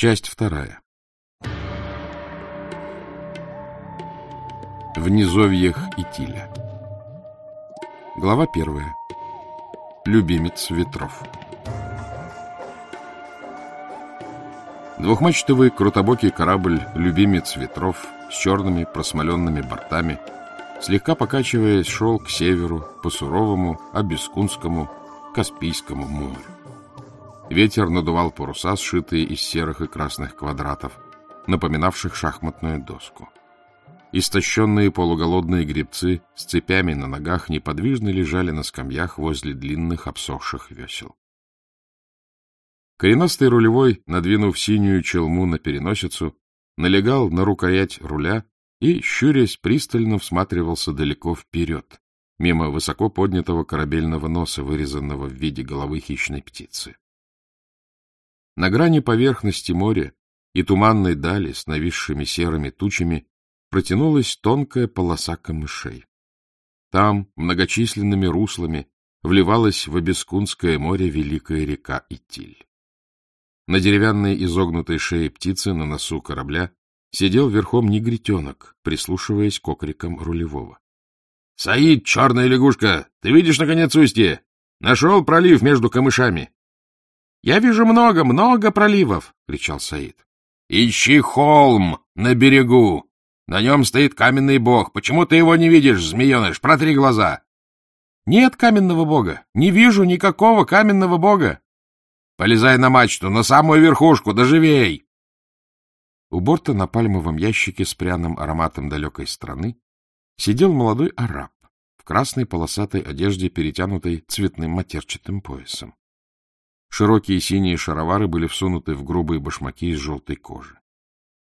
Часть вторая. В низовьях Итиля. Глава первая. Любимец ветров. Двухмачтовый крутобокий корабль «Любимец ветров» с черными просмоленными бортами, слегка покачиваясь, шел к северу по суровому Абискунскому Каспийскому морю. Ветер надувал паруса, сшитые из серых и красных квадратов, напоминавших шахматную доску. Истощенные полуголодные гребцы с цепями на ногах неподвижно лежали на скамьях возле длинных обсохших весел. Коренастый рулевой, надвинув синюю челму на переносицу, налегал на рукоять руля и, щурясь, пристально всматривался далеко вперед, мимо высоко поднятого корабельного носа, вырезанного в виде головы хищной птицы. На грани поверхности моря и туманной дали с нависшими серыми тучами протянулась тонкая полоса камышей. Там, многочисленными руслами, вливалась в Обескунское море великая река Итиль. На деревянной изогнутой шее птицы на носу корабля сидел верхом негритенок, прислушиваясь к окрикам рулевого. — Саид, черная лягушка, ты видишь, наконец, устье? Нашел пролив между камышами. — Я вижу много, много проливов, — кричал Саид. — Ищи холм на берегу. На нем стоит каменный бог. Почему ты его не видишь, змееныш? Протри глаза. — Нет каменного бога. Не вижу никакого каменного бога. — Полезай на мачту, на самую верхушку, доживей. У борта на пальмовом ящике с пряным ароматом далекой страны сидел молодой араб в красной полосатой одежде, перетянутой цветным матерчатым поясом. Широкие синие шаровары были всунуты в грубые башмаки из желтой кожи.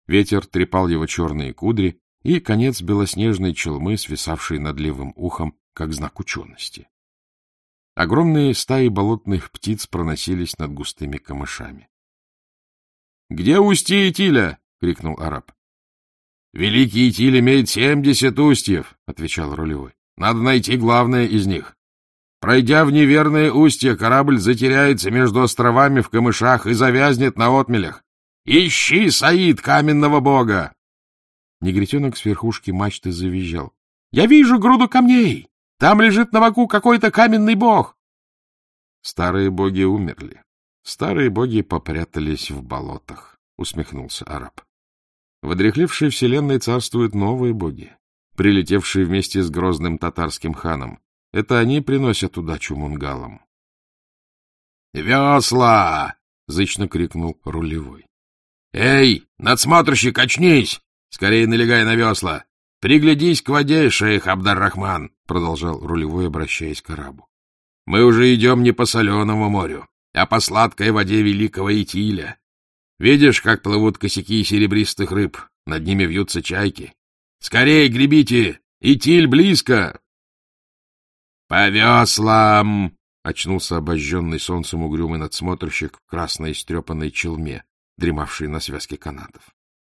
Ветер трепал его черные кудри и конец белоснежной челмы, свисавшей над левым ухом, как знак учености. Огромные стаи болотных птиц проносились над густыми камышами. — Где устье Итиля? — крикнул араб. — Великий Итиль имеет семьдесят устьев, — отвечал рулевой. — Надо найти главное из них. Пройдя в неверное устье, корабль затеряется между островами в камышах и завязнет на отмелях. Ищи, Саид, каменного бога! Негритенок с верхушки мачты завизжал. — Я вижу груду камней! Там лежит на боку какой-то каменный бог! Старые боги умерли. Старые боги попрятались в болотах, — усмехнулся араб. В одрехлевшей вселенной царствуют новые боги, прилетевшие вместе с грозным татарским ханом, это они приносят удачу мунгалам. «Весла!» — зычно крикнул рулевой. «Эй, надсмотрщик, очнись! Скорее налегай на весла! Приглядись к воде, шейх Абдар-Рахман!» — продолжал рулевой, обращаясь к арабу. «Мы уже идем не по соленому морю, а по сладкой воде великого Итиля. Видишь, как плывут косяки серебристых рыб, над ними вьются чайки. Скорее гребите! Итиль близко!» «По веслам!» — очнулся обожженный солнцем угрюмый надсмотрщик в красной истрепанной челме, дремавшей на связке канатов.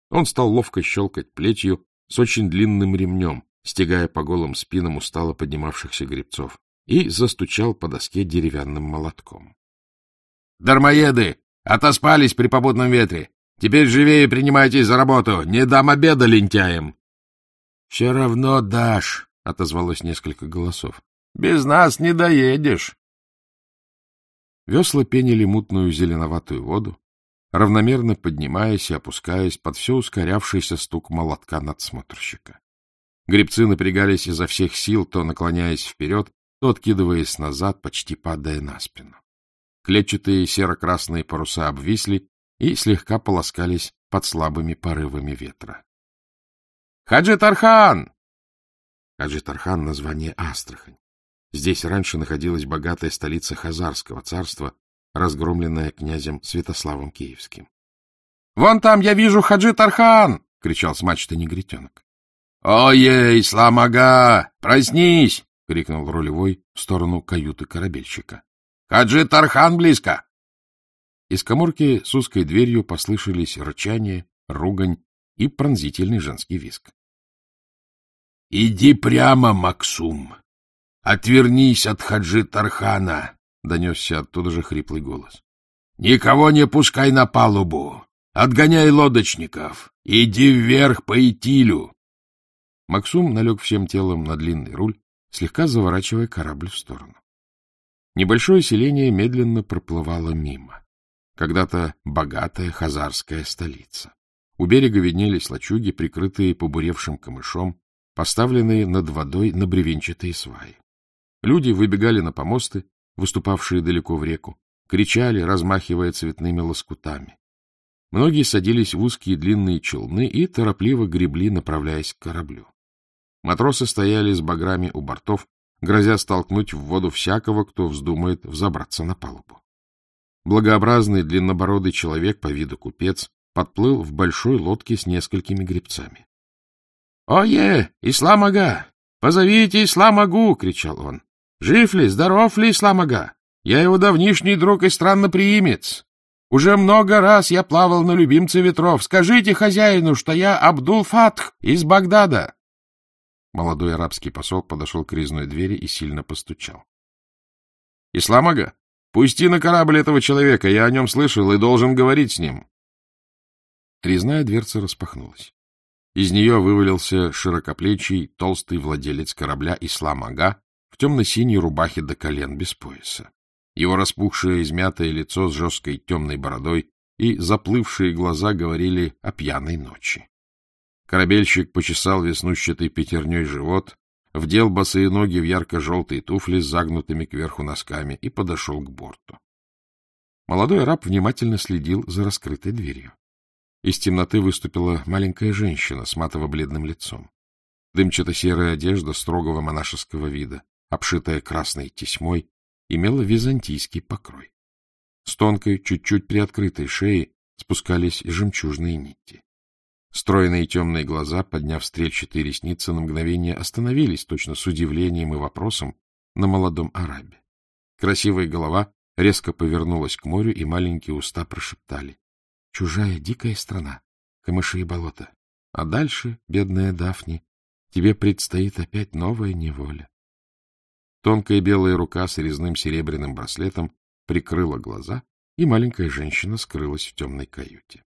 Он стал ловко щелкать плетью с очень длинным ремнем, стягая по голым спинам устало поднимавшихся гребцов, и застучал по доске деревянным молотком. — Дармоеды! Отоспались при попутном ветре! Теперь живее принимайтесь за работу! Не дам обеда лентяям! — Все равно дашь! — отозвалось несколько голосов. Без нас не доедешь. Весла пенили мутную зеленоватую воду, равномерно поднимаясь и опускаясь под все ускорявшийся стук молотка надсмотрщика. Гребцы напрягались изо всех сил, то наклоняясь вперед, то откидываясь назад, почти падая на спину. Клетчатые серо-красные паруса обвисли и слегка полоскались под слабыми порывами ветра. — Хаджи Тархан! Хаджи Тархан — название Астрахань. Здесь раньше находилась богатая столица Хазарского царства, разгромленная князем Святославом Киевским. — Вон там я вижу Хаджи Тархан! — кричал с мачты негритенок. — Ой-ей, Сламага! Проснись! — крикнул рулевой в сторону каюты корабельщика. — Хаджи Тархан близко! Из коморки с узкой дверью послышались рычание, ругань и пронзительный женский виск. — Иди прямо, Максум! «Отвернись от Хаджи Тархана!» — донесся оттуда же хриплый голос. «Никого не пускай на палубу! Отгоняй лодочников! Иди вверх по Итилю!» Максум налег всем телом на длинный руль, слегка заворачивая корабль в сторону. Небольшое селение медленно проплывало мимо. Когда-то богатая хазарская столица. У берега виднелись лачуги, прикрытые побуревшим камышом, поставленные над водой на бревенчатые сваи. Люди выбегали на помосты, выступавшие далеко в реку, кричали, размахивая цветными лоскутами. Многие садились в узкие длинные челны и торопливо гребли, направляясь к кораблю. Матросы стояли с баграми у бортов, грозя столкнуть в воду всякого, кто вздумает взобраться на палубу. Благообразный длиннобородый человек по виду купец подплыл в большой лодке с несколькими гребцами. — Ое, Исламага! Позовите Исламагу! — кричал он. — Жив ли, здоров ли Исламага? Я его давнишний друг и странноприимец. Уже много раз я плавал на любимце ветров. Скажите хозяину, что я Абдул-Фатх из Багдада. Молодой арабский посол подошел к резной двери и сильно постучал. — Исламага, пусти на корабль этого человека, я о нем слышал и должен говорить с ним. Резная дверца распахнулась. Из нее вывалился широкоплечий, толстый владелец корабля Исламага в темно-синей рубахе до колен без пояса. Его распухшее измятое лицо с жесткой темной бородой и заплывшие глаза говорили о пьяной ночи. Корабельщик почесал веснущатой пятерней живот, вдел босые ноги в ярко-желтые туфли с загнутыми кверху носками и подошел к борту. Молодой араб внимательно следил за раскрытой дверью. Из темноты выступила маленькая женщина с матово-бледным лицом. Дымчато-серая одежда строгого монашеского вида, обшитая красной тесьмой, имела византийский покрой. С тонкой, чуть-чуть приоткрытой шеи спускались жемчужные нити. Стройные темные глаза, подняв стрельчатые ресницы, на мгновение остановились, точно с удивлением и вопросом, на молодом арабе. Красивая голова резко повернулась к морю, и маленькие уста прошептали. Чужая дикая страна, камыши и болота. А дальше, бедная Дафни, тебе предстоит опять новая неволя. Тонкая белая рука с резным серебряным браслетом прикрыла глаза, и маленькая женщина скрылась в темной каюте.